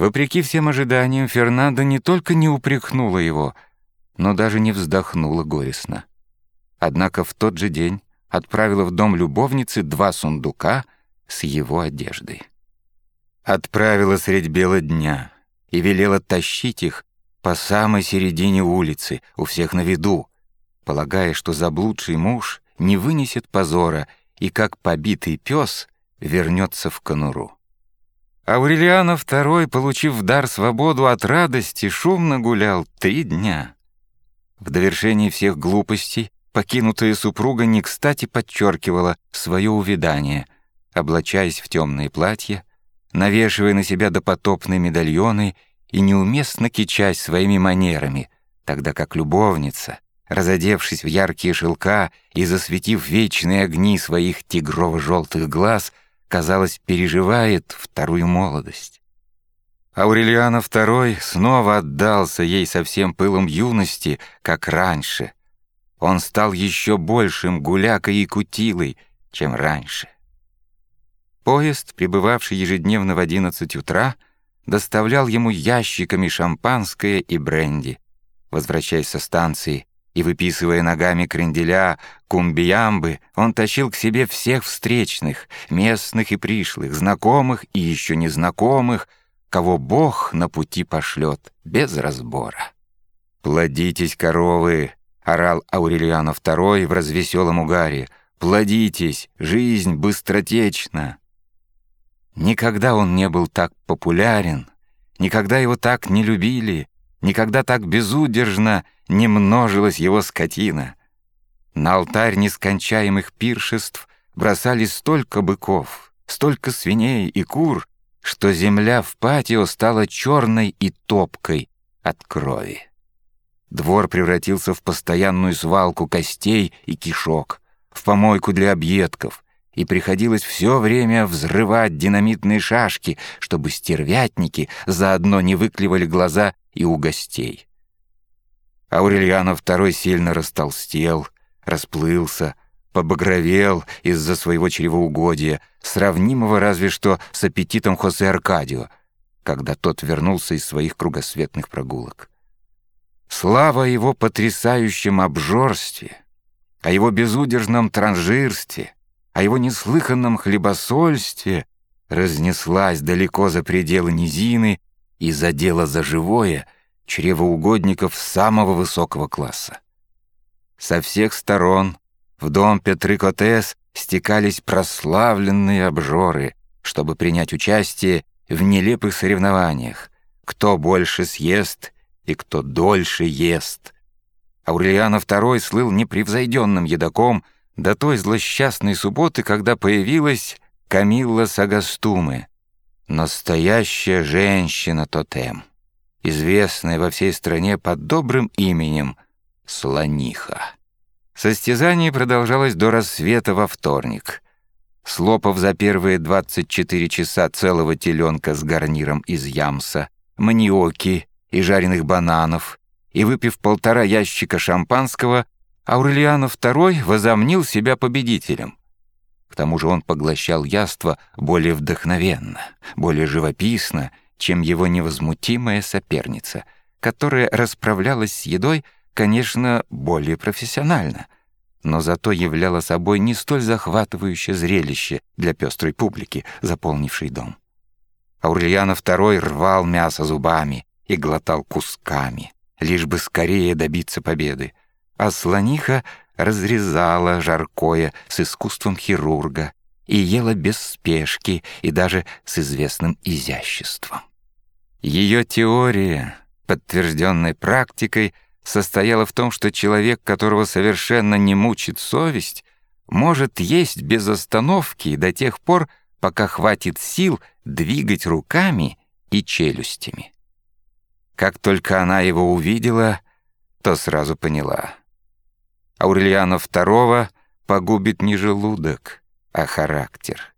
Вопреки всем ожиданиям, Фернандо не только не упрекнула его, но даже не вздохнула горестно. Однако в тот же день отправила в дом любовницы два сундука с его одеждой. Отправила средь бела дня и велела тащить их по самой середине улицы, у всех на виду, полагая, что заблудший муж не вынесет позора и, как побитый пес, вернется в конуру. Аурелиано II, получив в дар свободу от радости, шумно гулял три дня. В довершении всех глупостей покинутая супруга не кстати подчеркивала свое увядание, облачаясь в темные платья, навешивая на себя допотопные медальоны и неуместно кичась своими манерами, тогда как любовница, разодевшись в яркие шелка и засветив вечные огни своих тигрово-желтых глаз, казалось, переживает вторую молодость. Аурелиано II снова отдался ей со всем пылом юности, как раньше. Он стал еще большим гулякой и кутилой, чем раньше. Поезд, прибывавший ежедневно в 11 утра, доставлял ему ящиками шампанское и бренди. Возвращаясь со станции, и, выписывая ногами кренделя, кумбиямбы, он тащил к себе всех встречных, местных и пришлых, знакомых и еще незнакомых, кого Бог на пути пошлет, без разбора. «Плодитесь, коровы!» — орал Аурелиано II в развеселом угаре. «Плодитесь! Жизнь быстротечна!» Никогда он не был так популярен, никогда его так не любили, никогда так безудержно не множилась его скотина. На алтарь нескончаемых пиршеств бросали столько быков, столько свиней и кур, что земля в патио стала черной и топкой от крови. Двор превратился в постоянную свалку костей и кишок, в помойку для объедков, и приходилось все время взрывать динамитные шашки, чтобы стервятники заодно не выклевали глаза и у гостей. Аурельяно II сильно растолстел, расплылся, побагровел из-за своего чревоугодия, сравнимого разве что с аппетитом Хосе Аркадио, когда тот вернулся из своих кругосветных прогулок. Слава о его потрясающем обжорстве, о его безудержном транжирстве, о его неслыханном хлебосольстве разнеслась далеко за пределы низины и задела за живое — чревоугодников самого высокого класса. Со всех сторон в дом Петры Котес стекались прославленные обжоры, чтобы принять участие в нелепых соревнованиях, кто больше съест и кто дольше ест. Аурелиано II слыл непревзойденным едоком до той злосчастной субботы, когда появилась Камилла Сагастумы, настоящая женщина-тотем известная во всей стране под добрым именем Слониха. Состязание продолжалось до рассвета во вторник. Слопав за первые 24 часа целого теленка с гарниром из ямса, маниоки и жареных бананов, и выпив полтора ящика шампанского, Аурелиано II возомнил себя победителем. К тому же он поглощал яство более вдохновенно, более живописно чем его невозмутимая соперница, которая расправлялась с едой, конечно, более профессионально, но зато являла собой не столь захватывающее зрелище для пестрой публики, заполнившей дом. Аурельяно II рвал мясо зубами и глотал кусками, лишь бы скорее добиться победы, а слониха разрезала жаркое с искусством хирурга и ела без спешки и даже с известным изяществом. Ее теория, подтвержденная практикой, состояла в том, что человек, которого совершенно не мучит совесть, может есть без остановки до тех пор, пока хватит сил двигать руками и челюстями. Как только она его увидела, то сразу поняла. Аурельяна II погубит не желудок, а характер.